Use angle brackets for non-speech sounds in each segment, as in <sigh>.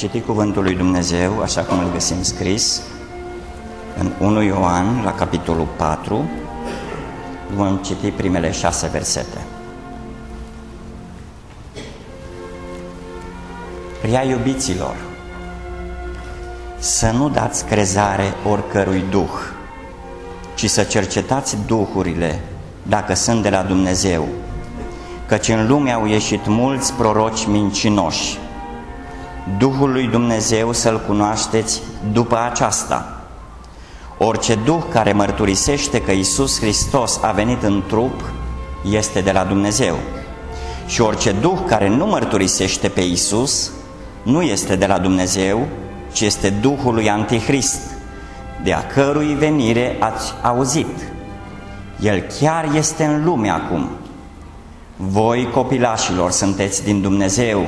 citi cuvântul lui Dumnezeu așa cum îl găsim scris în 1 Ioan, la capitolul 4, vom citi primele șase versete. Prea iubiților, să nu dați crezare oricărui duh, ci să cercetați duhurile dacă sunt de la Dumnezeu, căci în lume au ieșit mulți proroci mincinoși. Duhul lui Dumnezeu să-L cunoașteți după aceasta. Orice duh care mărturisește că Isus Hristos a venit în trup este de la Dumnezeu. Și orice duh care nu mărturisește pe Isus nu este de la Dumnezeu, ci este Duhul lui Antichrist, de a cărui venire ați auzit. El chiar este în lume acum. Voi, copilașilor, sunteți din Dumnezeu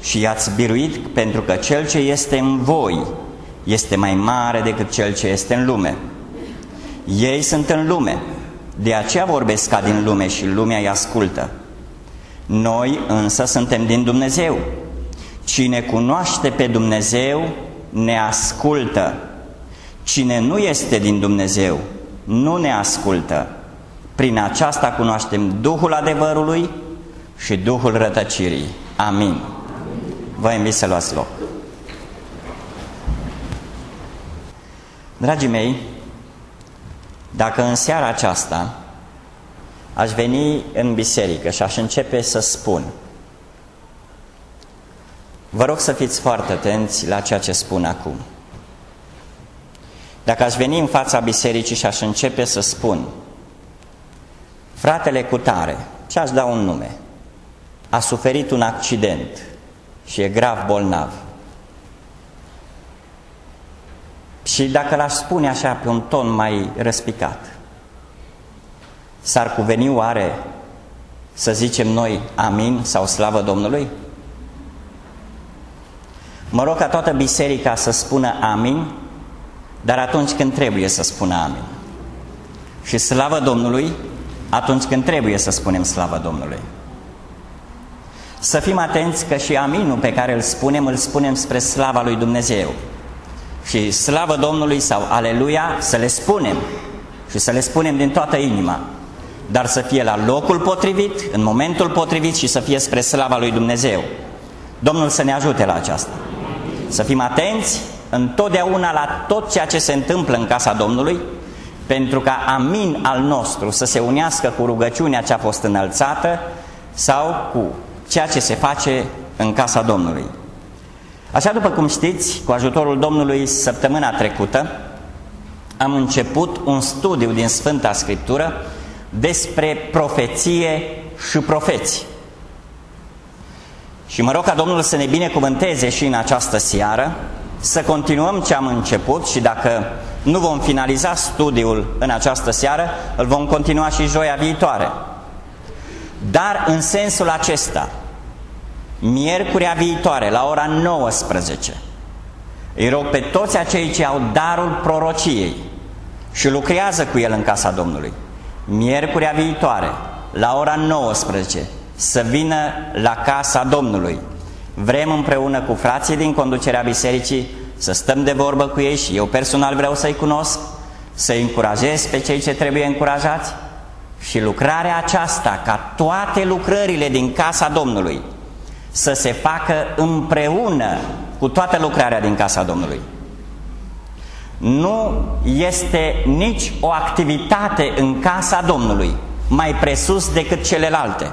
și i-ați biruit pentru că cel ce este în voi este mai mare decât cel ce este în lume. Ei sunt în lume, de aceea vorbesc ca din lume și lumea îi ascultă. Noi însă suntem din Dumnezeu. Cine cunoaște pe Dumnezeu ne ascultă. Cine nu este din Dumnezeu nu ne ascultă. Prin aceasta cunoaștem Duhul adevărului și Duhul rătăcirii. Amin. Vă invit să luați loc. Dragii mei, dacă în seara aceasta aș veni în biserică și aș începe să spun, vă rog să fiți foarte atenți la ceea ce spun acum. Dacă aș veni în fața bisericii și aș începe să spun, fratele cu tare, ce aș da un nume, a suferit un accident și e grav bolnav. Și dacă l-aș spune așa pe un ton mai răspicat, s-ar cuveni oare să zicem noi amin sau slavă Domnului? Mă rog ca toată biserica să spună amin, dar atunci când trebuie să spună amin. Și slavă Domnului atunci când trebuie să spunem slavă Domnului. Să fim atenți că și aminul pe care îl spunem, îl spunem spre slava lui Dumnezeu. Și slavă Domnului sau aleluia să le spunem și să le spunem din toată inima, dar să fie la locul potrivit, în momentul potrivit și să fie spre slava lui Dumnezeu. Domnul să ne ajute la aceasta. Să fim atenți întotdeauna la tot ceea ce se întâmplă în casa Domnului, pentru ca amin al nostru să se unească cu rugăciunea ce a fost înălțată sau cu ceea ce se face în casa Domnului. Așa după cum știți, cu ajutorul Domnului săptămâna trecută am început un studiu din Sfânta Scriptură despre profeție și profeți. Și mă rog ca Domnul să ne binecuvânteze și în această seară, să continuăm ce am început și dacă nu vom finaliza studiul în această seară, îl vom continua și joia viitoare. Dar în sensul acesta, miercurea viitoare, la ora 19, îi rog pe toți acei ce au darul prorociei și lucrează cu el în casa Domnului, miercurea viitoare, la ora 19, să vină la casa Domnului. Vrem împreună cu frații din conducerea bisericii să stăm de vorbă cu ei și eu personal vreau să-i cunosc, să-i încurajez pe cei ce trebuie încurajați și lucrarea aceasta, ca toate lucrările din casa Domnului, să se facă împreună cu toată lucrarea din casa Domnului. Nu este nici o activitate în casa Domnului mai presus decât celelalte.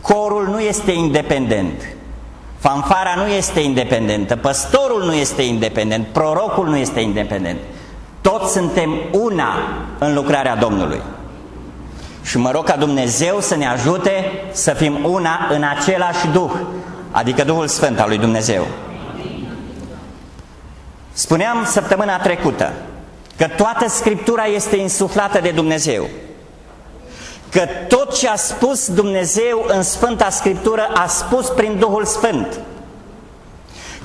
Corul nu este independent, fanfara nu este independentă, păstorul nu este independent, prorocul nu este independent. Toți suntem una în lucrarea Domnului. Și mă rog ca Dumnezeu să ne ajute să fim una în același Duh, adică Duhul Sfânt al lui Dumnezeu. Spuneam săptămâna trecută că toată Scriptura este insuflată de Dumnezeu. Că tot ce a spus Dumnezeu în Sfânta Scriptură a spus prin Duhul Sfânt.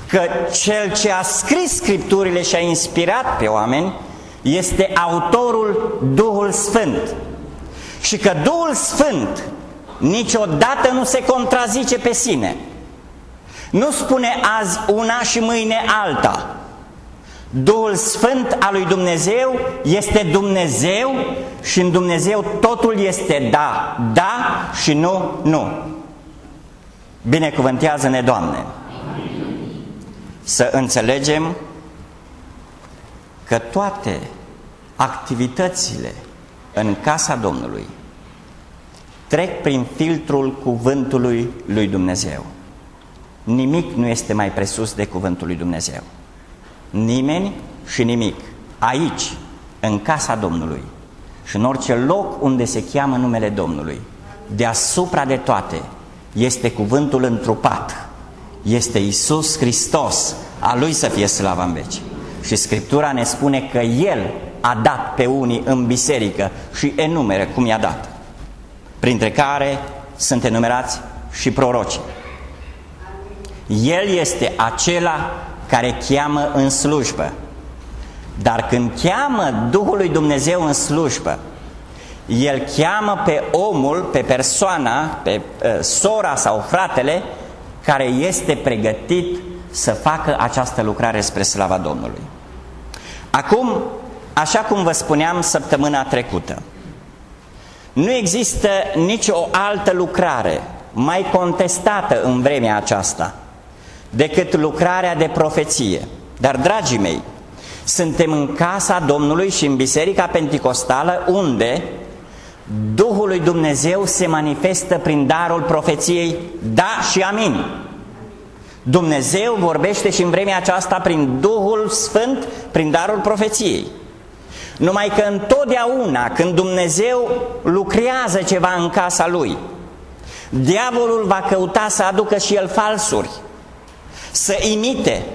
Că cel ce a scris Scripturile și a inspirat pe oameni este autorul Duhul Sfânt și că Duhul Sfânt niciodată nu se contrazice pe sine. Nu spune azi una și mâine alta. Duhul Sfânt al lui Dumnezeu este Dumnezeu și în Dumnezeu totul este da, da și nu, nu. Binecuvântează-ne, Doamne! Să înțelegem că toate activitățile în casa Domnului trec prin filtrul cuvântului lui Dumnezeu. Nimic nu este mai presus de cuvântul lui Dumnezeu. Nimeni și nimic. Aici, în casa Domnului și în orice loc unde se cheamă numele Domnului, deasupra de toate, este cuvântul întrupat. Este Isus Hristos, a Lui să fie slava în veci. Și Scriptura ne spune că El a dat pe unii în biserică și enumeră cum i-a dat. Printre care sunt enumerați și prorocii. El este acela care cheamă în slujbă. Dar când cheamă Duhul lui Dumnezeu în slujbă, El cheamă pe omul, pe persoana, pe uh, sora sau fratele care este pregătit să facă această lucrare spre slava Domnului. Acum, așa cum vă spuneam săptămâna trecută, nu există nicio altă lucrare mai contestată în vremea aceasta decât lucrarea de profeție. Dar, dragii mei, suntem în casa Domnului și în Biserica Pentecostală unde Duhul lui Dumnezeu se manifestă prin darul profeției da și amin. Dumnezeu vorbește și în vremea aceasta prin Duhul Sfânt, prin darul profeției. Numai că întotdeauna când Dumnezeu lucrează ceva în casa Lui, diavolul va căuta să aducă și el falsuri, să imite.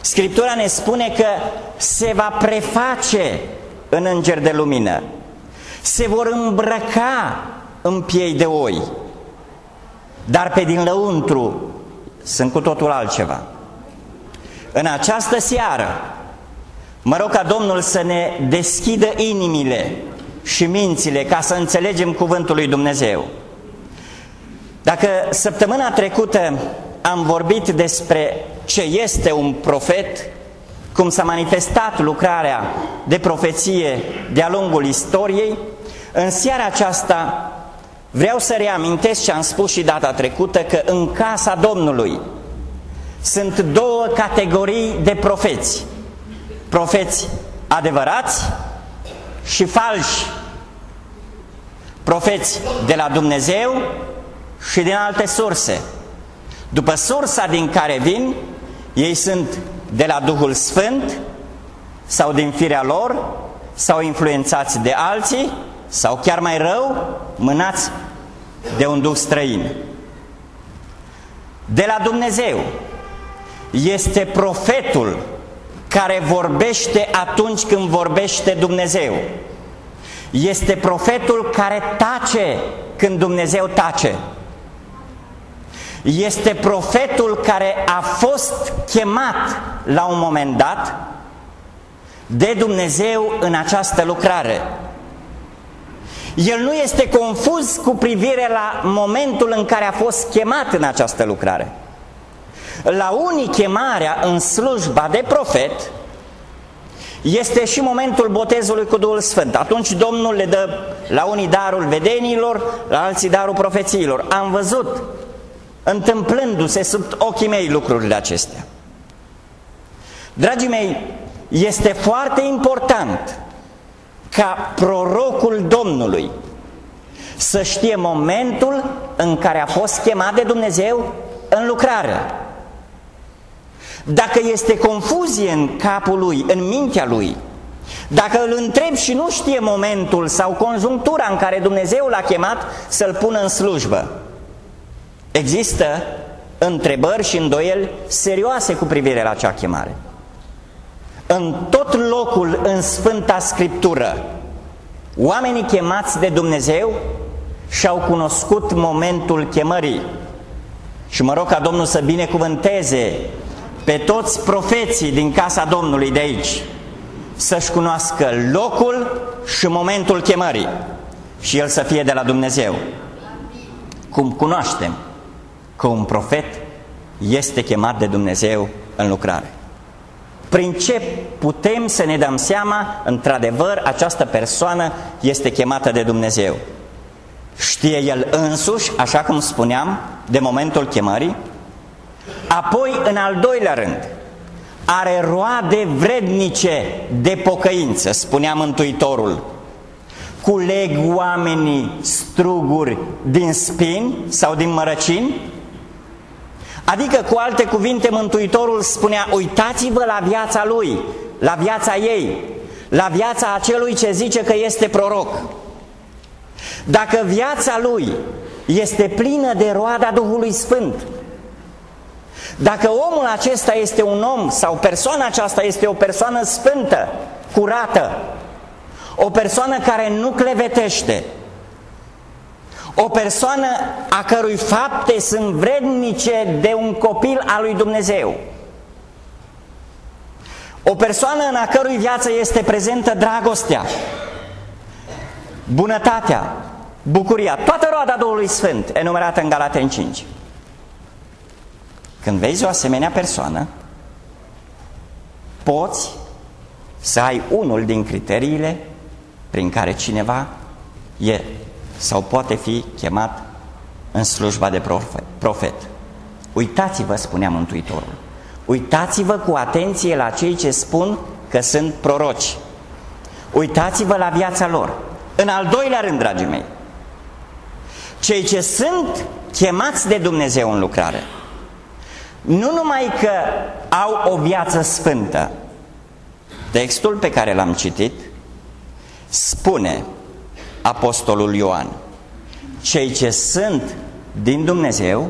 Scriptura ne spune că se va preface în înger de lumină, se vor îmbrăca în piei de oi, dar pe din lăuntru sunt cu totul altceva. În această seară, mă rog ca Domnul să ne deschidă inimile și mințile ca să înțelegem cuvântul lui Dumnezeu. Dacă săptămâna trecută am vorbit despre ce este un profet, cum s-a manifestat lucrarea de profeție de-a lungul istoriei, în seara aceasta vreau să reamintesc ce am spus și data trecută, că în casa Domnului sunt două categorii de profeți. Profeți adevărați și falși. Profeți de la Dumnezeu și din alte surse. După sursa din care vin, ei sunt de la Duhul Sfânt sau din firea lor sau influențați de alții sau chiar mai rău, mânați de un duh străin. De la Dumnezeu este profetul care vorbește atunci când vorbește Dumnezeu. Este profetul care tace când Dumnezeu tace este profetul care a fost chemat la un moment dat de Dumnezeu în această lucrare. El nu este confuz cu privire la momentul în care a fost chemat în această lucrare. La unii chemarea în slujba de profet este și momentul botezului cu Duhul Sfânt. Atunci Domnul le dă la unii darul vedenilor, la alții darul profețiilor. Am văzut întâmplându-se sub ochii mei lucrurile acestea. Dragii mei, este foarte important ca prorocul Domnului să știe momentul în care a fost chemat de Dumnezeu în lucrare. Dacă este confuzie în capul lui, în mintea lui, dacă îl întreb și nu știe momentul sau conjunctura în care Dumnezeu l-a chemat să-l pună în slujbă, Există întrebări și îndoieli serioase cu privire la acea chemare. În tot locul în Sfânta Scriptură, oamenii chemați de Dumnezeu și-au cunoscut momentul chemării. Și mă rog ca Domnul să binecuvânteze pe toți profeții din casa Domnului de aici, să-și cunoască locul și momentul chemării și el să fie de la Dumnezeu. Cum cunoaștem că un profet este chemat de Dumnezeu în lucrare. Prin ce putem să ne dăm seama, într-adevăr, această persoană este chemată de Dumnezeu? Știe el însuși, așa cum spuneam, de momentul chemării? Apoi, în al doilea rând, are roade vrednice de pocăință, spunea Mântuitorul. Culeg oamenii struguri din spini sau din mărăcini? Adică, cu alte cuvinte, Mântuitorul spunea, uitați-vă la viața lui, la viața ei, la viața acelui ce zice că este proroc. Dacă viața lui este plină de roada Duhului Sfânt, dacă omul acesta este un om sau persoana aceasta este o persoană sfântă, curată, o persoană care nu clevetește, o persoană a cărui fapte sunt vrednice de un copil al lui Dumnezeu, o persoană în a cărui viață este prezentă dragostea, bunătatea, bucuria, toată roada Duhului Sfânt, enumerată în Galaten 5. Când vezi o asemenea persoană, poți să ai unul din criteriile prin care cineva e sau poate fi chemat în slujba de profet. Uitați-vă, spunea Mântuitorul, uitați-vă cu atenție la cei ce spun că sunt proroci. Uitați-vă la viața lor. În al doilea rând, dragii mei, cei ce sunt chemați de Dumnezeu în lucrare, nu numai că au o viață sfântă, textul pe care l-am citit spune Apostolul Ioan, cei ce sunt din Dumnezeu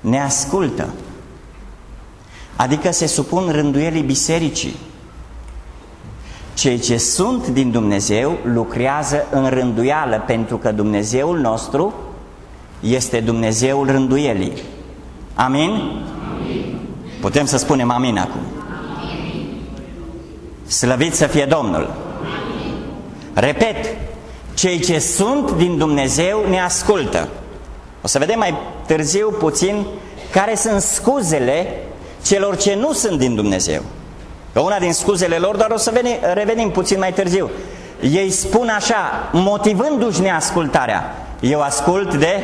ne ascultă, adică se supun rânduielii bisericii. Cei ce sunt din Dumnezeu lucrează în rânduială pentru că Dumnezeul nostru este Dumnezeul rânduielii. Amin? amin. Putem să spunem amin acum. Amin. Slăvit să fie Domnul. Amin. Repet, cei ce sunt din Dumnezeu ne ascultă. O să vedem mai târziu puțin care sunt scuzele celor ce nu sunt din Dumnezeu. Că una din scuzele lor, dar o să veni, revenim puțin mai târziu. Ei spun așa, motivându-și neascultarea, eu ascult de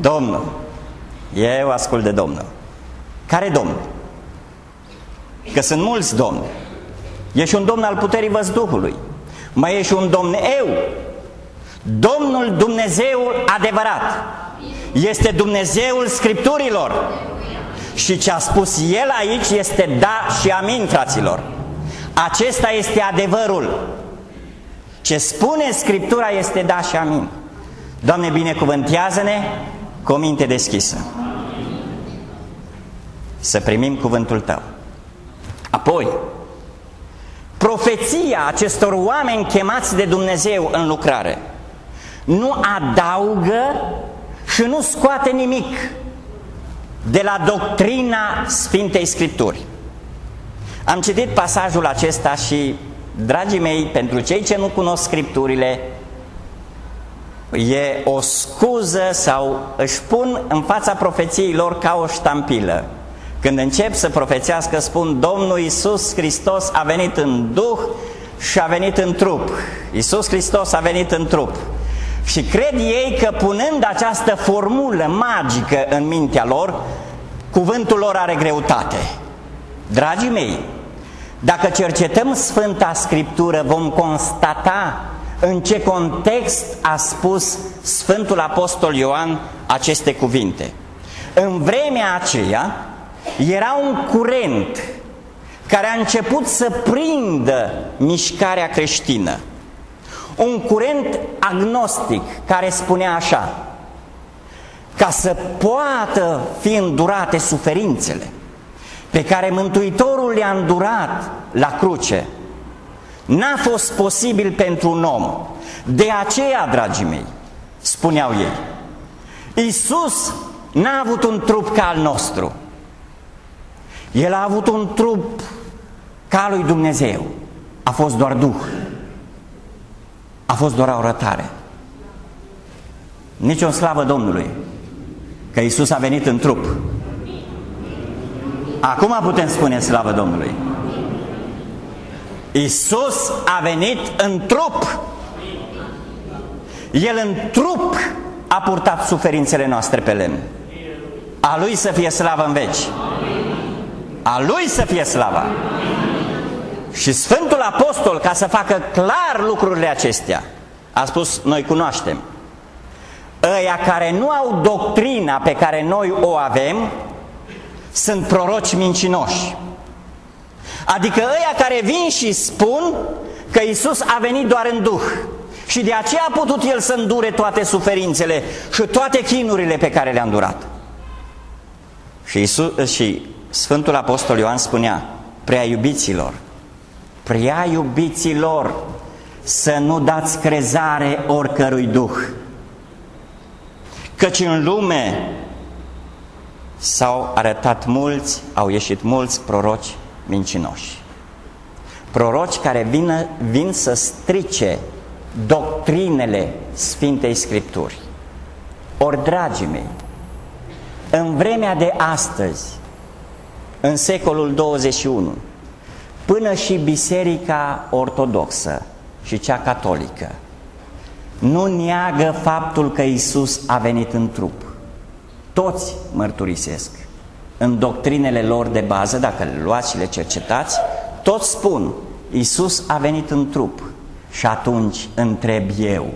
Domnul. Eu ascult de Domnul. Care Domn? Că sunt mulți domni. Ești un domn al puterii văzduhului. Mai ești un domn eu. Domnul Dumnezeul adevărat. Este Dumnezeul Scripturilor. Și ce a spus El aici este da și amin, fraților. Acesta este adevărul. Ce spune Scriptura este da și amin. Doamne, binecuvântează-ne cu o minte deschisă să primim cuvântul tău. Apoi, profeția acestor oameni chemați de Dumnezeu în lucrare nu adaugă și nu scoate nimic de la doctrina Sfintei Scripturi. Am citit pasajul acesta și, dragii mei, pentru cei ce nu cunosc Scripturile, e o scuză sau își pun în fața profeției lor ca o ștampilă. Când încep să profețească, spun Domnul Iisus Hristos a venit în Duh și a venit în trup. Iisus Hristos a venit în trup. Și cred ei că punând această formulă magică în mintea lor, cuvântul lor are greutate. Dragii mei, dacă cercetăm Sfânta Scriptură, vom constata în ce context a spus Sfântul Apostol Ioan aceste cuvinte. În vremea aceea, era un curent care a început să prindă mișcarea creștină. Un curent agnostic care spunea așa, ca să poată fi îndurate suferințele pe care Mântuitorul le-a îndurat la cruce, n-a fost posibil pentru un om. De aceea, dragii mei, spuneau ei, Iisus n-a avut un trup ca al nostru, el a avut un trup ca lui Dumnezeu. A fost doar Duh. A fost doar o arătare. Nici o slavă Domnului că Isus a venit în trup. Acum putem spune slavă Domnului. Isus a venit în trup. El în trup a purtat suferințele noastre pe lemn. A Lui să fie slavă în veci. A Lui să fie slava. Și Sfântul Apostol, ca să facă clar lucrurile acestea, a spus, noi cunoaștem. Ăia care nu au doctrina pe care noi o avem, sunt proroci mincinoși. Adică ăia care vin și spun că Isus a venit doar în Duh și de aceea a putut El să îndure toate suferințele și toate chinurile pe care le-a îndurat. Și, Isus, și Sfântul Apostol Ioan spunea, prea iubiților, prea iubiților, să nu dați crezare oricărui duh. Căci în lume s-au arătat mulți, au ieșit mulți proroci mincinoși. Proroci care vin, vin să strice doctrinele Sfintei Scripturi. Ori, dragii mei, în vremea de astăzi, în secolul 21, până și Biserica Ortodoxă și cea catolică nu neagă faptul că Isus a venit în trup. Toți mărturisesc în doctrinele lor de bază, dacă le luați și le cercetați, toți spun, Isus a venit în trup. Și atunci întreb eu,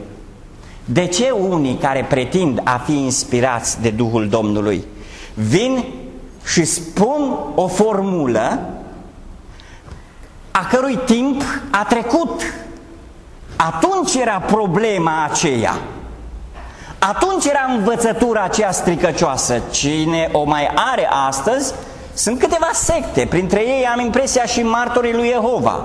de ce unii care pretind a fi inspirați de Duhul Domnului vin și spun o formulă a cărui timp a trecut? Atunci era problema aceea. Atunci era învățătura aceea stricăcioasă. Cine o mai are astăzi sunt câteva secte, printre ei am impresia și martorii lui Jehova.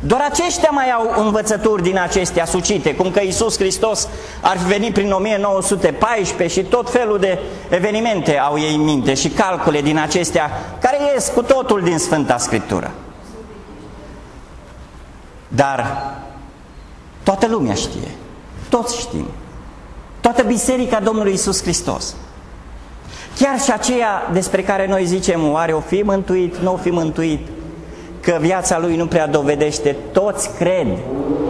Doar aceștia mai au învățături din acestea sucite, cum că Iisus Hristos ar fi venit prin 1914 și tot felul de evenimente au ei în minte și calcule din acestea care ies cu totul din Sfânta Scriptură. Dar toată lumea știe, toți știm, toată biserica Domnului Isus Hristos. Chiar și aceea despre care noi zicem, oare o fi mântuit, nu o fi mântuit, că viața lui nu prea dovedește, toți cred,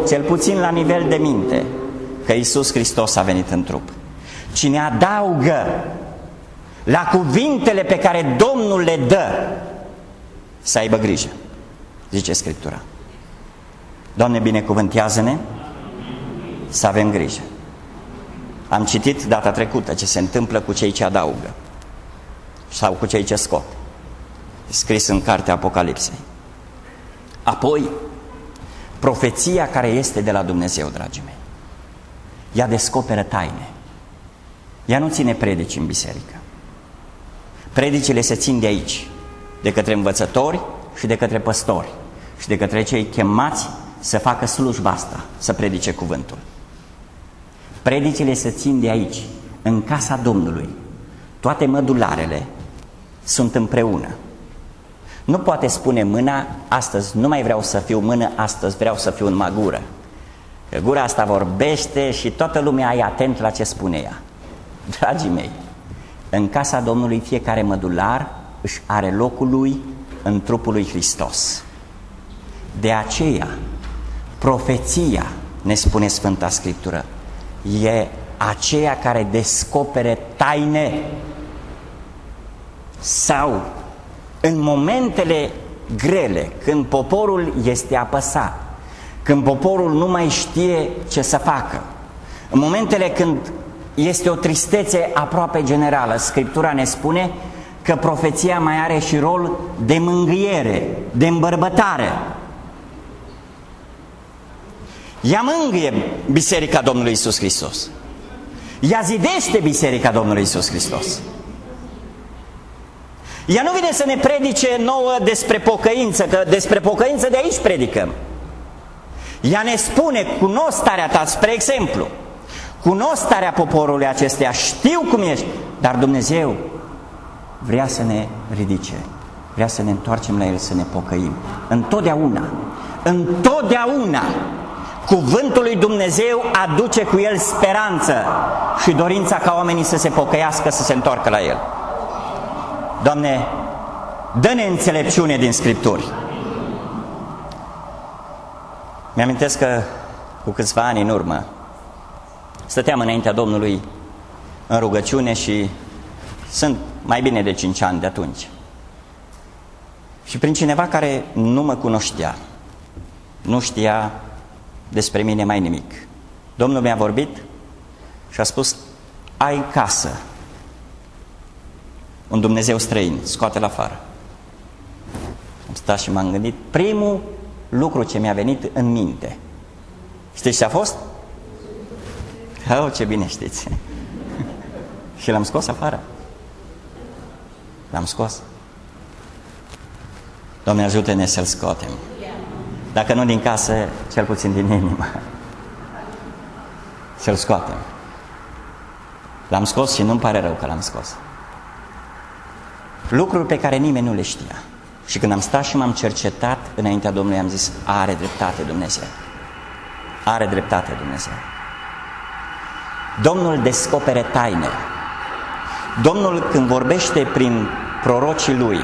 cel puțin la nivel de minte, că Isus Hristos a venit în trup. Cine adaugă la cuvintele pe care Domnul le dă, să aibă grijă, zice Scriptura. Doamne, binecuvântează-ne să avem grijă. Am citit data trecută ce se întâmplă cu cei ce adaugă sau cu cei ce scot. Scris în cartea Apocalipsei. Apoi, profeția care este de la Dumnezeu, dragii mei, ea descoperă taine. Ea nu ține predici în biserică. Predicile se țin de aici, de către învățători și de către păstori și de către cei chemați să facă slujba asta, să predice cuvântul. Predicile se țin de aici, în casa Domnului. Toate mădularele sunt împreună. Nu poate spune mâna, astăzi nu mai vreau să fiu mână, astăzi vreau să fiu în magură. Că gura asta vorbește și toată lumea e atent la ce spune ea. Dragii mei, în casa Domnului fiecare mădular își are locul lui în trupul lui Hristos. De aceea, profeția, ne spune Sfânta Scriptură, e aceea care descopere taine sau în momentele grele, când poporul este apăsat, când poporul nu mai știe ce să facă, în momentele când este o tristețe aproape generală, Scriptura ne spune că profeția mai are și rol de mângâiere, de îmbărbătare. Ea mângâie Biserica Domnului Isus Hristos. Ea zidește Biserica Domnului Isus Hristos. Ea nu vine să ne predice nouă despre pocăință, că despre pocăință de aici predicăm. Ea ne spune, cunosc starea ta, spre exemplu, cunosc starea poporului acesteia, știu cum ești, dar Dumnezeu vrea să ne ridice, vrea să ne întoarcem la El, să ne pocăim. Întotdeauna, întotdeauna, cuvântul lui Dumnezeu aduce cu El speranță și dorința ca oamenii să se pocăiască, să se întoarcă la El. Doamne, Dă-ne înțelepciune din Scripturi. Mi-amintesc că cu câțiva ani în urmă stăteam înaintea Domnului în rugăciune și sunt mai bine de 5 ani de atunci. Și prin cineva care nu mă cunoștea, nu știa despre mine mai nimic. Domnul mi-a vorbit și a spus, ai casă, un Dumnezeu străin, scoate-l afară. Am stat și m-am gândit, primul lucru ce mi-a venit în minte. Știți ce a fost? Oh, ce bine știți. <laughs> și l-am scos afară. L-am scos. Doamne ajută-ne să-l scoatem. Dacă nu din casă, cel puțin din inimă. Să-l scoatem. L-am scos și nu-mi pare rău că l-am scos. Lucruri pe care nimeni nu le știa. Și când am stat și m-am cercetat înaintea Domnului, am zis, are dreptate Dumnezeu. Are dreptate Dumnezeu. Domnul descopere taine. Domnul când vorbește prin prorocii lui,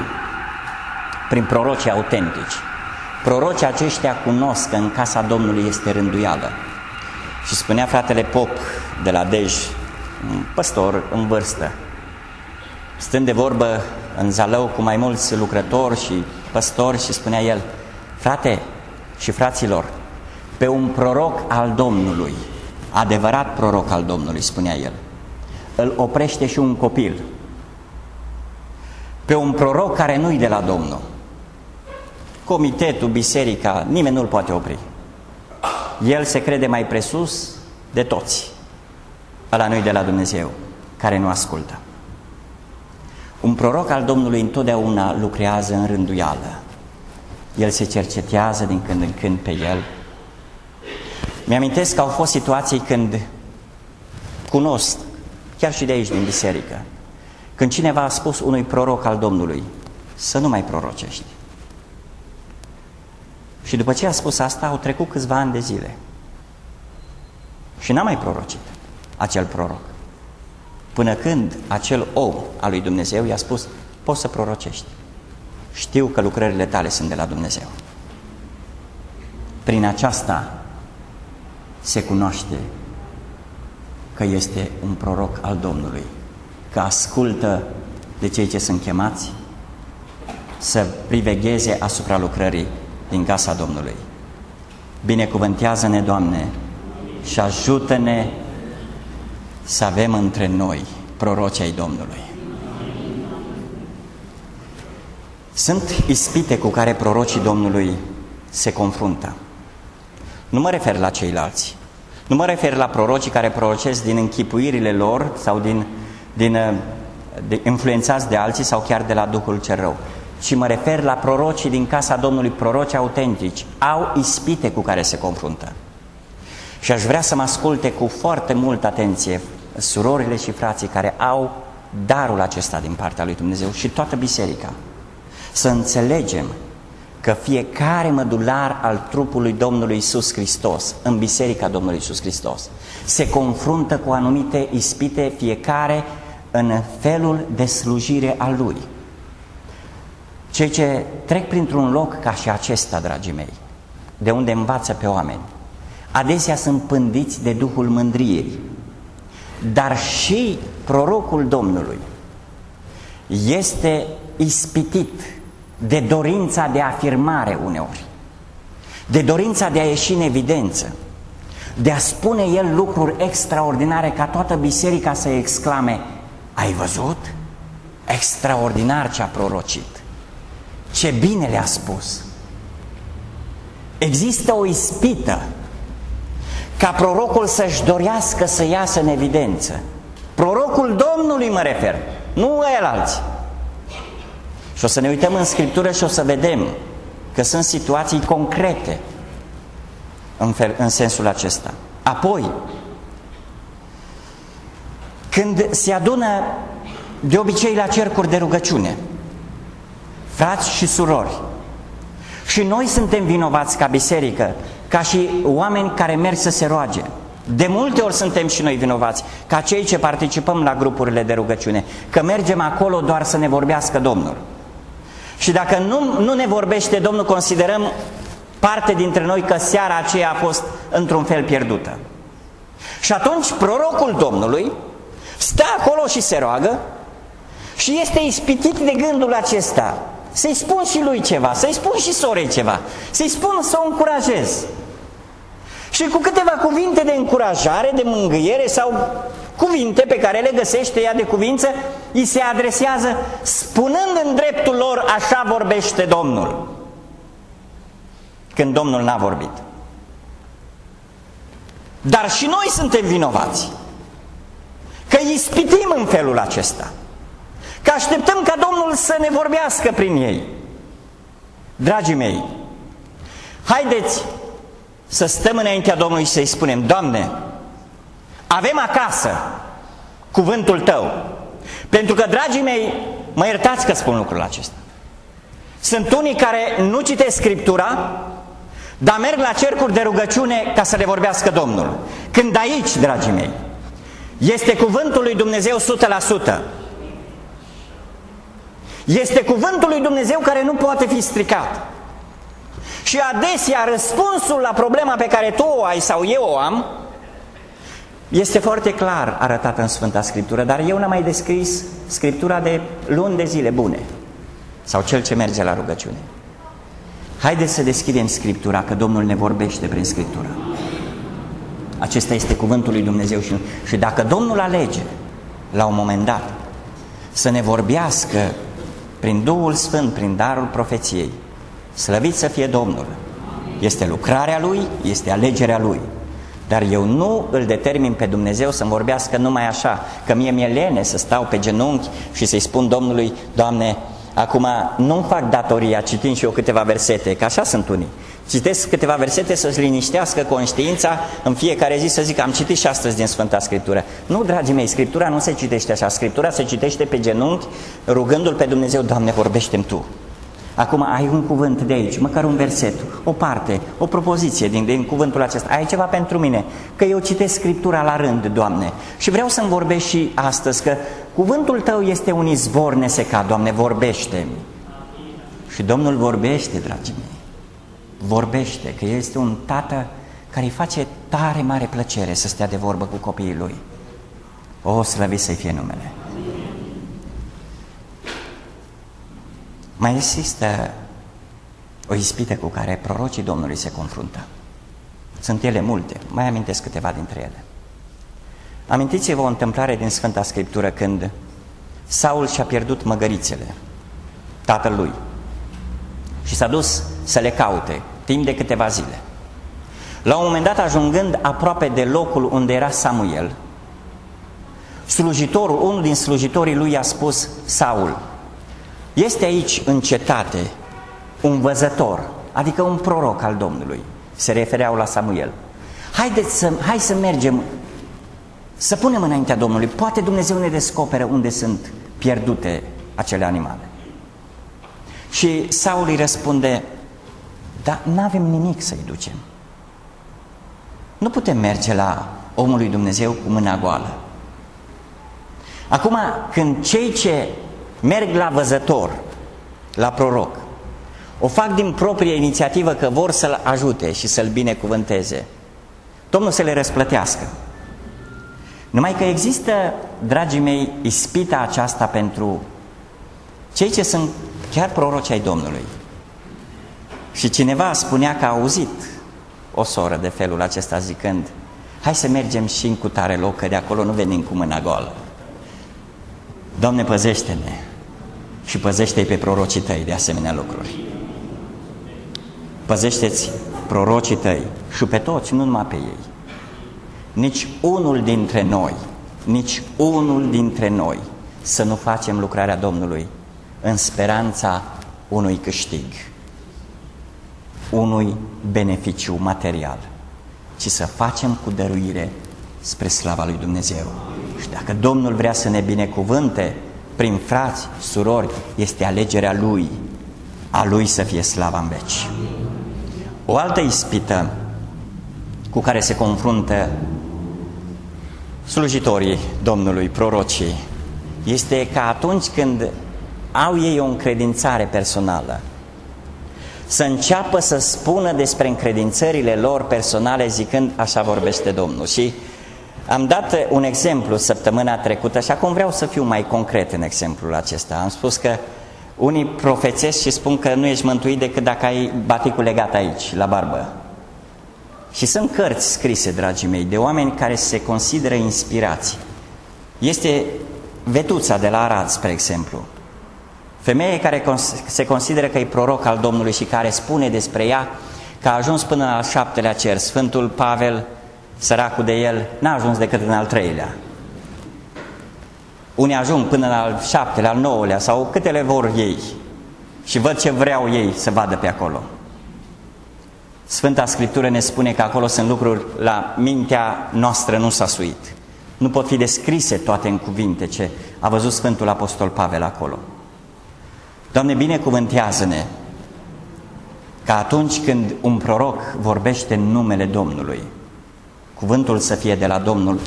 prin prorocii autentici, prorocii aceștia cunosc că în casa Domnului este rânduială. Și spunea fratele Pop de la Dej, un păstor în vârstă, stând de vorbă în Zalău cu mai mulți lucrători și păstori și spunea el, frate și fraților, pe un proroc al Domnului, adevărat proroc al Domnului, spunea el, îl oprește și un copil. Pe un proroc care nu-i de la Domnul, comitetul, biserica, nimeni nu-l poate opri. El se crede mai presus de toți. Ăla nu-i de la Dumnezeu, care nu ascultă. Un proroc al Domnului întotdeauna lucrează în rânduială. El se cercetează din când în când pe el. Mi-amintesc că au fost situații când cunosc, chiar și de aici din biserică, când cineva a spus unui proroc al Domnului să nu mai prorocești. Și după ce a spus asta, au trecut câțiva ani de zile. Și n-a mai prorocit acel proroc. Până când acel om al lui Dumnezeu i-a spus, poți să prorocești. Știu că lucrările tale sunt de la Dumnezeu. Prin aceasta se cunoaște că este un proroc al Domnului, că ascultă de cei ce sunt chemați să privegheze asupra lucrării din casa Domnului. Binecuvântează-ne, Doamne, și ajută-ne să avem între noi proroci ai Domnului. Sunt ispite cu care prorocii Domnului se confruntă. Nu mă refer la ceilalți. Nu mă refer la prorocii care prorocesc din închipuirile lor sau din, din de, influențați de alții sau chiar de la Duhul cel rău. Ci mă refer la prorocii din casa Domnului, proroci autentici. Au ispite cu care se confruntă. Și aș vrea să mă asculte cu foarte multă atenție surorile și frații care au darul acesta din partea lui Dumnezeu și toată biserica. Să înțelegem că fiecare mădular al trupului Domnului Isus Hristos, în biserica Domnului Isus Hristos, se confruntă cu anumite ispite, fiecare în felul de slujire al lui. Cei ce trec printr-un loc ca și acesta, dragii mei, de unde învață pe oameni, adesea sunt pândiți de Duhul mândriei, dar și prorocul Domnului este ispitit de dorința de afirmare uneori, de dorința de a ieși în evidență, de a spune el lucruri extraordinare ca toată biserica să exclame, ai văzut? Extraordinar ce a prorocit, ce bine le-a spus. Există o ispită ca prorocul să-și dorească să iasă în evidență. Prorocul Domnului mă refer, nu el alții. Și o să ne uităm în Scriptură și o să vedem că sunt situații concrete în, fel, în sensul acesta. Apoi, când se adună de obicei la cercuri de rugăciune, frați și surori, și noi suntem vinovați ca biserică ca și oameni care merg să se roage. De multe ori suntem și noi vinovați, ca cei ce participăm la grupurile de rugăciune, că mergem acolo doar să ne vorbească Domnul. Și dacă nu, nu ne vorbește Domnul, considerăm parte dintre noi că seara aceea a fost într-un fel pierdută. Și atunci prorocul Domnului stă acolo și se roagă și este ispitit de gândul acesta. Să-i spun și lui ceva, să-i spun și sorei ceva, să-i spun să o încurajez. Și cu câteva cuvinte de încurajare, de mângâiere sau cuvinte pe care le găsește ea de cuvință, îi se adresează spunând în dreptul lor, așa vorbește Domnul. Când Domnul n-a vorbit. Dar și noi suntem vinovați. Că ispitim în felul acesta. Că așteptăm ca Domnul să ne vorbească prin ei. Dragii mei, haideți să stăm înaintea Domnului și să-i spunem, Doamne, avem acasă cuvântul Tău. Pentru că, dragii mei, mă iertați că spun lucrul acesta. Sunt unii care nu citesc Scriptura, dar merg la cercuri de rugăciune ca să le vorbească Domnul. Când aici, dragii mei, este cuvântul lui Dumnezeu 100%. Este cuvântul lui Dumnezeu care nu poate fi stricat. Și adesea răspunsul la problema pe care tu o ai sau eu o am este foarte clar arătat în Sfânta Scriptură, dar eu n-am mai descris Scriptura de luni de zile bune sau cel ce merge la rugăciune. Haideți să deschidem Scriptura, că Domnul ne vorbește prin Scriptură. Acesta este cuvântul lui Dumnezeu și, și dacă Domnul alege la un moment dat să ne vorbească prin Duhul Sfânt, prin darul profeției, slăvit să fie Domnul. Este lucrarea Lui, este alegerea Lui. Dar eu nu îl determin pe Dumnezeu să-mi vorbească numai așa, că mie mi-e lene să stau pe genunchi și să-i spun Domnului, Doamne, acum nu-mi fac datoria citind și eu câteva versete, că așa sunt unii. Citesc câteva versete să-și liniștească conștiința în fiecare zi să zic am citit și astăzi din Sfânta Scriptură. Nu, dragii mei, Scriptura nu se citește așa, Scriptura se citește pe genunchi rugându-L pe Dumnezeu, Doamne, vorbește-mi Tu. Acum ai un cuvânt de aici, măcar un verset, o parte, o propoziție din, din cuvântul acesta. Ai ceva pentru mine, că eu citesc Scriptura la rând, Doamne. Și vreau să-mi vorbești și astăzi că cuvântul Tău este un izvor nesecat, Doamne, vorbește-mi. Și Domnul vorbește, dragii mei. Vorbește, că El este un tată care îi face tare mare plăcere să stea de vorbă cu copiii Lui. O, slăvit să-i fie numele. Mai există o ispită cu care prorocii Domnului se confruntă. Sunt ele multe, mai amintesc câteva dintre ele. Amintiți-vă o întâmplare din Sfânta Scriptură când Saul și-a pierdut măgărițele, tatăl lui, și s-a dus să le caute timp de câteva zile. La un moment dat, ajungând aproape de locul unde era Samuel, slujitorul, unul din slujitorii lui a spus Saul, este aici în cetate un văzător, adică un proroc al Domnului. Se refereau la Samuel. Haideți să, hai să mergem, să punem înaintea Domnului. Poate Dumnezeu ne descoperă unde sunt pierdute acele animale. Și Saul îi răspunde, dar nu avem nimic să-i ducem. Nu putem merge la omul lui Dumnezeu cu mâna goală. Acum, când cei ce merg la văzător, la proroc, o fac din proprie inițiativă că vor să-l ajute și să-l binecuvânteze, Domnul să le răsplătească. Numai că există, dragii mei, ispita aceasta pentru cei ce sunt chiar proroci ai Domnului. Și cineva spunea că a auzit o soră de felul acesta zicând, hai să mergem și în cutare loc, că de acolo nu venim cu mâna goală. Doamne, păzește-ne și păzește-i pe prorocii tăi de asemenea lucruri. Păzește-ți prorocii tăi și pe toți, nu numai pe ei. Nici unul dintre noi, nici unul dintre noi să nu facem lucrarea Domnului în speranța unui câștig, unui beneficiu material, ci să facem cu dăruire spre slava lui Dumnezeu. Și dacă Domnul vrea să ne binecuvânte prin frați, surori, este alegerea Lui, a Lui să fie slava în veci. O altă ispită cu care se confruntă slujitorii Domnului, prorocii, este că atunci când au ei o încredințare personală, să înceapă să spună despre încredințările lor personale zicând așa vorbește Domnul. Și am dat un exemplu săptămâna trecută și acum vreau să fiu mai concret în exemplul acesta. Am spus că unii profețesc și spun că nu ești mântuit decât dacă ai baticul legat aici, la barbă. Și sunt cărți scrise, dragii mei, de oameni care se consideră inspirați. Este Vetuța de la Arad, spre exemplu. Femeie care se consideră că e proroc al Domnului și care spune despre ea că a ajuns până al șaptelea cer. Sfântul Pavel, săracul de el, n-a ajuns decât în al treilea. Unii ajung până al șaptelea, al nouălea sau câtele vor ei și văd ce vreau ei să vadă pe acolo. Sfânta Scriptură ne spune că acolo sunt lucruri la mintea noastră nu s-a suit. Nu pot fi descrise toate în cuvinte ce a văzut Sfântul Apostol Pavel acolo. Doamne, binecuvântează-ne ca atunci când un proroc vorbește în numele Domnului, cuvântul să fie de la Domnul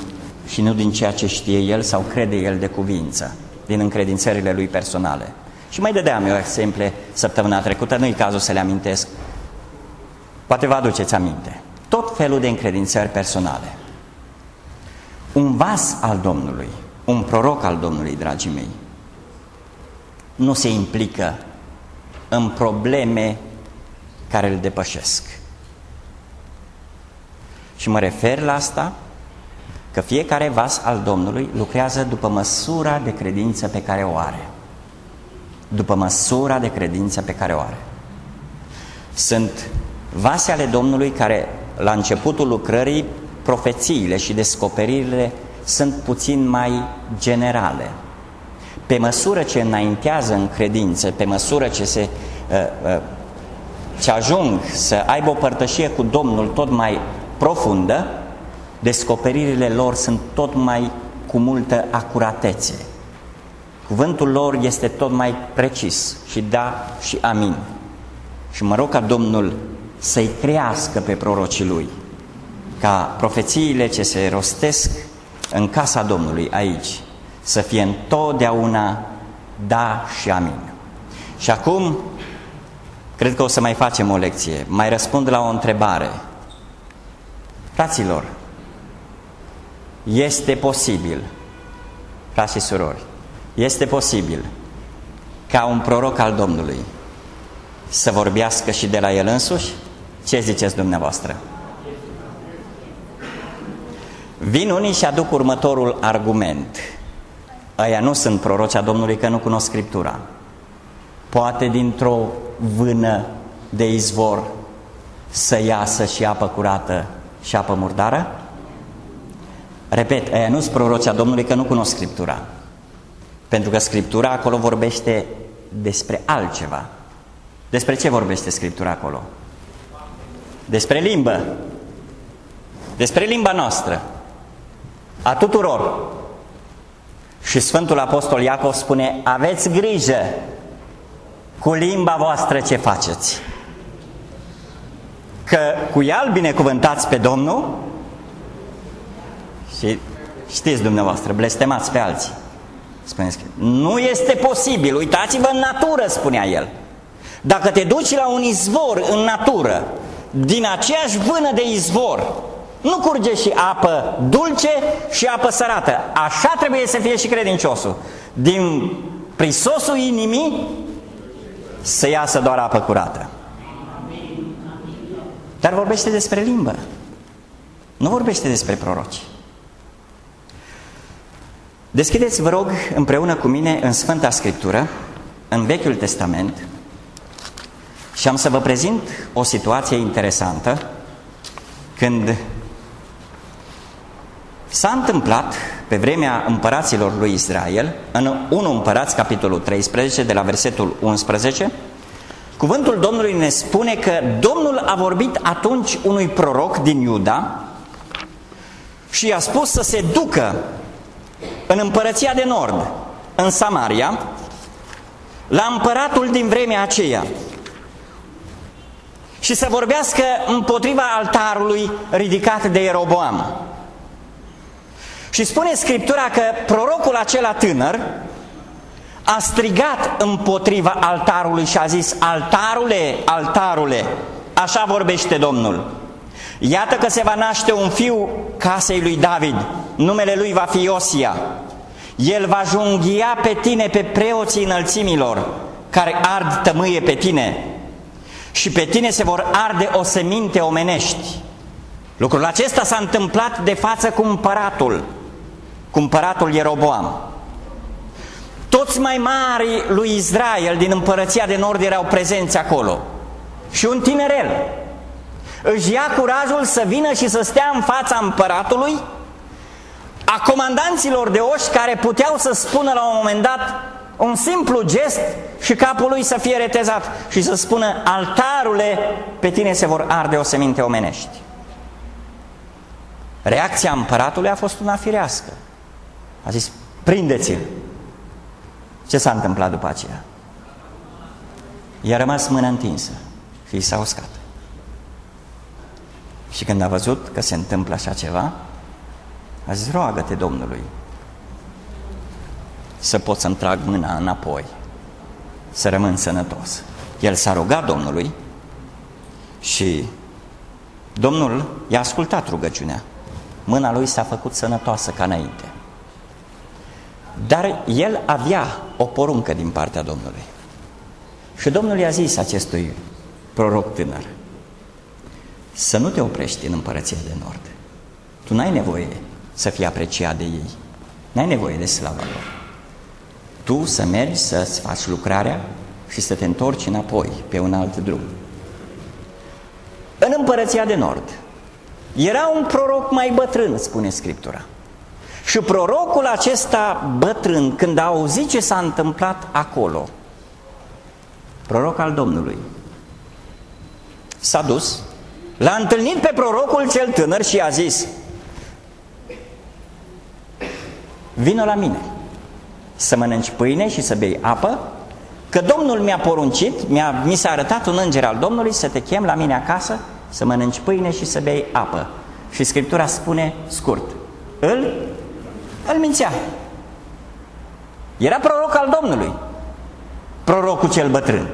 și nu din ceea ce știe el sau crede el de cuvință, din încredințările lui personale. Și mai dădeam eu exemple săptămâna trecută, nu-i cazul să le amintesc. Poate vă aduceți aminte. Tot felul de încredințări personale. Un vas al Domnului, un proroc al Domnului, dragii mei, nu se implică în probleme care îl depășesc. Și mă refer la asta că fiecare vas al Domnului lucrează după măsura de credință pe care o are. După măsura de credință pe care o are. Sunt vase ale Domnului care la începutul lucrării profețiile și descoperirile sunt puțin mai generale. Pe măsură ce înaintează în credință, pe măsură ce se uh, uh, ce ajung să aibă o părtășie cu Domnul tot mai profundă, descoperirile lor sunt tot mai cu multă acuratețe. Cuvântul lor este tot mai precis și da și amin. Și mă rog ca Domnul să-i crească pe prorocii lui, ca profețiile ce se rostesc în casa Domnului aici să fie întotdeauna da și amin. Și acum, cred că o să mai facem o lecție, mai răspund la o întrebare. Fraților, este posibil, frați și surori, este posibil ca un proroc al Domnului să vorbească și de la el însuși? Ce ziceți dumneavoastră? Vin unii și aduc următorul argument. Aia nu sunt proroci a Domnului că nu cunosc Scriptura. Poate dintr-o vână de izvor să iasă și apă curată și apă murdară? Repet, aia nu sunt proroci a Domnului că nu cunosc Scriptura. Pentru că Scriptura acolo vorbește despre altceva. Despre ce vorbește Scriptura acolo? Despre limbă. Despre limba noastră. A tuturor. Și Sfântul Apostol Iacov spune, aveți grijă cu limba voastră ce faceți. Că cu ea îl binecuvântați pe Domnul și știți dumneavoastră, blestemați pe alții. Spuneți că nu este posibil, uitați-vă în natură, spunea el. Dacă te duci la un izvor în natură, din aceeași vână de izvor, nu curge și apă dulce și apă sărată. Așa trebuie să fie și credinciosul. Din prisosul inimii să iasă doar apă curată. Dar vorbește despre limbă. Nu vorbește despre proroci. Deschideți, vă rog, împreună cu mine în Sfânta Scriptură, în Vechiul Testament, și am să vă prezint o situație interesantă când s-a întâmplat pe vremea împăraților lui Israel, în 1 împărați, capitolul 13, de la versetul 11, cuvântul Domnului ne spune că Domnul a vorbit atunci unui proroc din Iuda și i-a spus să se ducă în împărăția de nord, în Samaria, la împăratul din vremea aceea și să vorbească împotriva altarului ridicat de Ieroboam. Și spune Scriptura că prorocul acela tânăr a strigat împotriva altarului și a zis, altarule, altarule, așa vorbește Domnul. Iată că se va naște un fiu casei lui David, numele lui va fi Iosia. El va junghia pe tine pe preoții înălțimilor, care ard tămâie pe tine și pe tine se vor arde o seminte omenești. Lucrul acesta s-a întâmplat de față cu împăratul, cu împăratul Ieroboam. Toți mai mari lui Israel din împărăția de nord erau prezenți acolo. Și un tinerel își ia curajul să vină și să stea în fața împăratului, a comandanților de oși care puteau să spună la un moment dat un simplu gest și capul lui să fie retezat și să spună altarule, pe tine se vor arde o seminte omenești. Reacția împăratului a fost una firească. A zis, prindeți-l. Ce s-a întâmplat după aceea? I-a rămas mâna întinsă și i s-a uscat. Și când a văzut că se întâmplă așa ceva, a zis, roagă-te Domnului să pot să-mi trag mâna înapoi, să rămân sănătos. El s-a rugat Domnului și Domnul i-a ascultat rugăciunea. Mâna lui s-a făcut sănătoasă ca înainte. Dar el avea o poruncă din partea Domnului. Și Domnul i-a zis acestui proroc tânăr, să nu te oprești în împărăția de nord. Tu n-ai nevoie să fii apreciat de ei. N-ai nevoie de slava lor. Tu să mergi să-ți faci lucrarea și să te întorci înapoi pe un alt drum. În împărăția de nord era un proroc mai bătrân, spune Scriptura. Și prorocul acesta bătrân, când a auzit ce s-a întâmplat acolo, proroc al Domnului, s-a dus, l-a întâlnit pe prorocul cel tânăr și a zis, vină la mine să mănânci pâine și să bei apă, că Domnul mi-a poruncit, mi-a, mi s-a arătat un înger al Domnului să te chem la mine acasă, să mănânci pâine și să bei apă. Și Scriptura spune scurt, îl, îl mințea. Era proroc al Domnului, prorocul cel bătrân.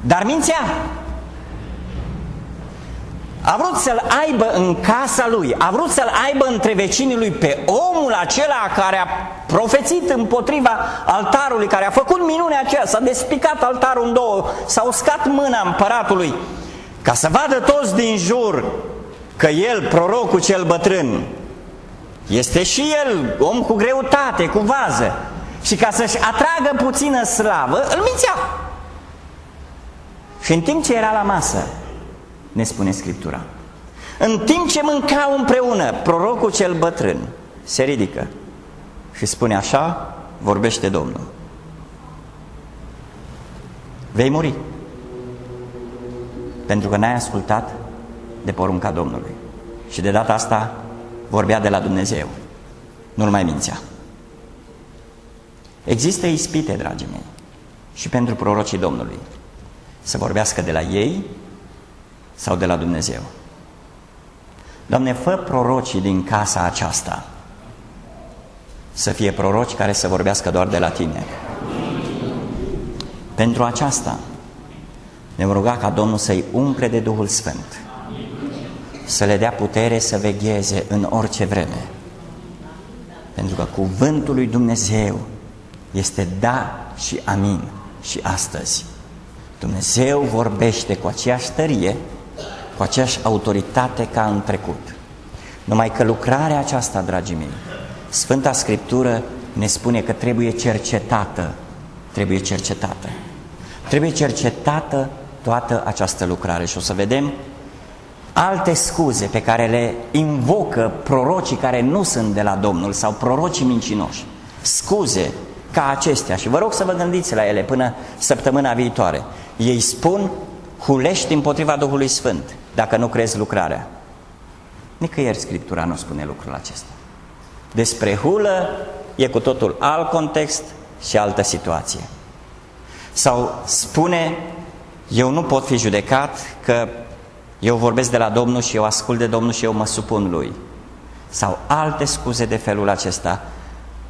Dar mințea. A vrut să-l aibă în casa lui, a vrut să-l aibă între vecinii lui pe omul acela care a profețit împotriva altarului, care a făcut minunea aceea, s-a despicat altarul în două, s-a uscat mâna împăratului, ca să vadă toți din jur că el, prorocul cel bătrân, este și el om cu greutate, cu vază, și ca să-și atragă puțină slavă, îl mințea. Și în timp ce era la masă, ne spune Scriptura. În timp ce mâncau împreună, prorocul cel bătrân se ridică și spune așa, vorbește Domnul. Vei muri. Pentru că n-ai ascultat de porunca Domnului. Și de data asta vorbea de la Dumnezeu. Nu-l mai mințea. Există ispite, dragii mei, și pentru prorocii Domnului. Să vorbească de la ei sau de la Dumnezeu. Doamne, fă prorocii din casa aceasta să fie proroci care să vorbească doar de la Tine. Pentru aceasta ne ruga ca Domnul să-i umple de Duhul Sfânt, să le dea putere să vegheze în orice vreme. Pentru că cuvântul lui Dumnezeu este da și amin și astăzi. Dumnezeu vorbește cu aceeași tărie cu aceeași autoritate ca în trecut. Numai că lucrarea aceasta, dragii mei, Sfânta Scriptură ne spune că trebuie cercetată, trebuie cercetată. Trebuie cercetată toată această lucrare și o să vedem alte scuze pe care le invocă prorocii care nu sunt de la Domnul sau prorocii mincinoși. Scuze ca acestea și vă rog să vă gândiți la ele până săptămâna viitoare. Ei spun hulești împotriva Duhului Sfânt dacă nu crezi lucrarea. Nicăieri Scriptura nu spune lucrul acesta. Despre hulă e cu totul alt context și altă situație. Sau spune, eu nu pot fi judecat că eu vorbesc de la Domnul și eu ascult de Domnul și eu mă supun Lui. Sau alte scuze de felul acesta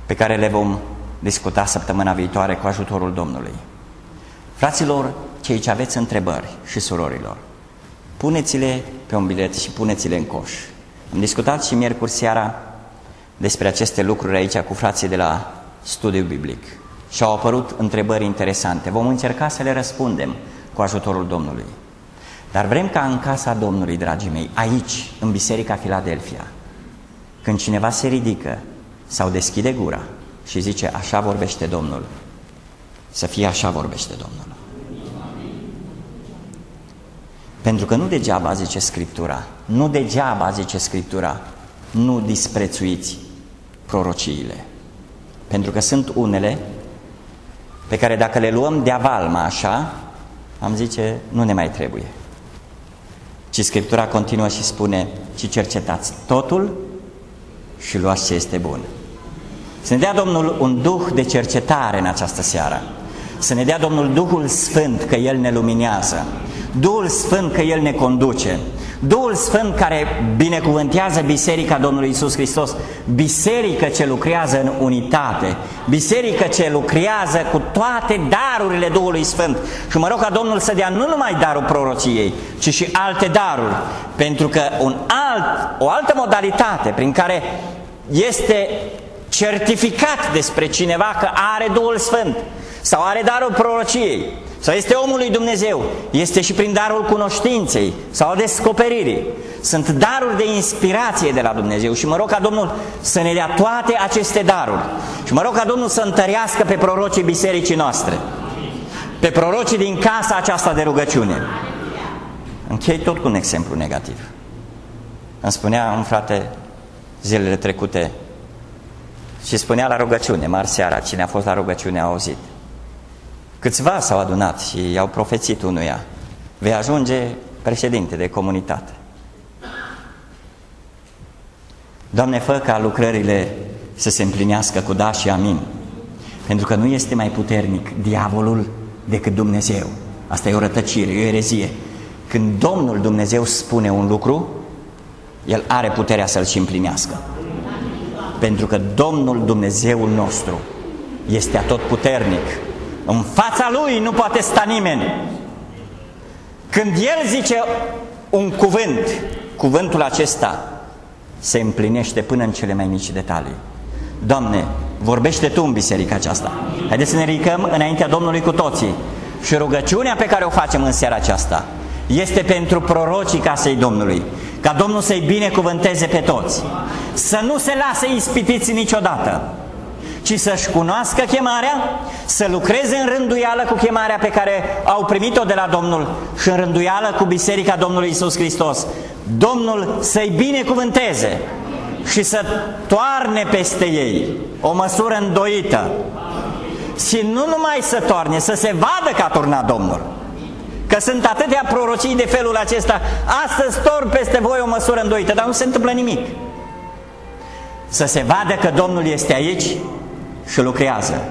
pe care le vom discuta săptămâna viitoare cu ajutorul Domnului. Fraților, cei ce aveți întrebări și surorilor, puneți-le pe un bilet și puneți-le în coș. Am discutat și miercuri seara despre aceste lucruri aici cu frații de la studiu biblic și au apărut întrebări interesante. Vom încerca să le răspundem cu ajutorul Domnului. Dar vrem ca în casa Domnului, dragii mei, aici, în Biserica Filadelfia, când cineva se ridică sau deschide gura și zice, așa vorbește Domnul, să fie așa vorbește Domnul. Pentru că nu degeaba zice Scriptura, nu degeaba zice Scriptura, nu disprețuiți prorociile. Pentru că sunt unele pe care dacă le luăm de avalma așa, am zice, nu ne mai trebuie. Ci Scriptura continuă și spune, ci cercetați totul și luați ce este bun. Să ne dea Domnul un duh de cercetare în această seară. Să ne dea Domnul Duhul Sfânt că El ne luminează. Duhul Sfânt că El ne conduce. Duhul Sfânt care binecuvântează Biserica Domnului Isus Hristos, biserică ce lucrează în unitate, biserică ce lucrează cu toate darurile Duhului Sfânt. Și mă rog ca Domnul să dea nu numai darul prorociei, ci și alte daruri, pentru că un alt, o altă modalitate prin care este certificat despre cineva că are Duhul Sfânt sau are darul prorociei, sau este omul lui Dumnezeu, este și prin darul cunoștinței sau al descoperirii. Sunt daruri de inspirație de la Dumnezeu și mă rog ca Domnul să ne dea toate aceste daruri. Și mă rog ca Domnul să întărească pe prorocii bisericii noastre, pe prorocii din casa aceasta de rugăciune. Închei tot cu un exemplu negativ. Îmi spunea un frate zilele trecute și spunea la rugăciune, marți seara, cine a fost la rugăciune a auzit. Câțiva s-au adunat și i-au profețit unuia. Vei ajunge președinte de comunitate. Doamne, fă ca lucrările să se împlinească cu da și amin. Pentru că nu este mai puternic diavolul decât Dumnezeu. Asta e o rătăcire, e o erezie. Când Domnul Dumnezeu spune un lucru, El are puterea să-l și împlinească. Pentru că Domnul Dumnezeul nostru este atotputernic în fața lui nu poate sta nimeni. Când el zice un cuvânt, cuvântul acesta se împlinește până în cele mai mici detalii. Doamne, vorbește Tu în biserica aceasta. Haideți să ne ridicăm înaintea Domnului cu toții. Și rugăciunea pe care o facem în seara aceasta este pentru prorocii casei Domnului. Ca Domnul să-i binecuvânteze pe toți. Să nu se lase ispitiți niciodată ci să-și cunoască chemarea, să lucreze în rânduială cu chemarea pe care au primit-o de la Domnul și în rânduială cu Biserica Domnului Isus Hristos. Domnul să-i binecuvânteze și să toarne peste ei o măsură îndoită. Și nu numai să toarne, să se vadă că a turnat Domnul. Că sunt atâtea prorocii de felul acesta, astăzi torn peste voi o măsură îndoită, dar nu se întâmplă nimic. Să se vadă că Domnul este aici și lucrează.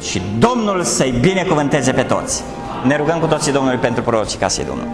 Și Domnul să-i binecuvânteze pe toți. Ne rugăm cu toții Domnului pentru prorocii casei Domnului.